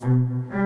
I've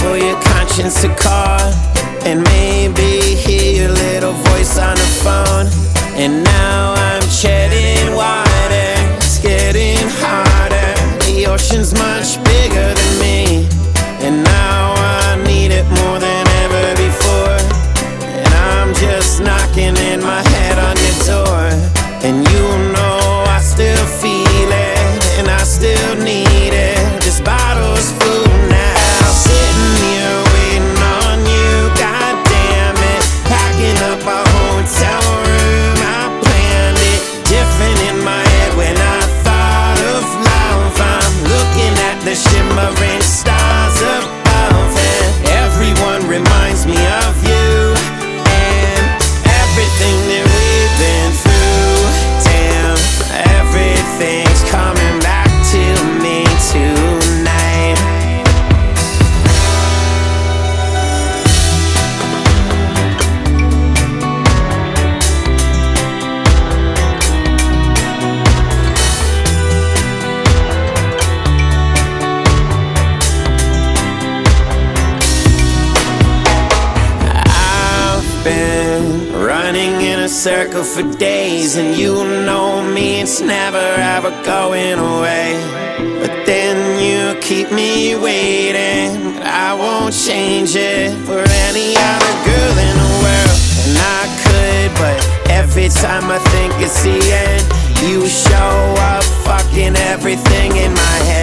for your conscience to call and maybe hear your little voice on the phone. And now I'm treading water, it's getting harder. The ocean's much bigger than me, and now the been running in a circle for days, and you know me, it's never ever going away. But then you keep me waiting, I won't change it for any other girl in the world. And I could, but every time I think it's the end, you show up fucking everything in my head.